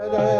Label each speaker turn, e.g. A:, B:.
A: Ta-da.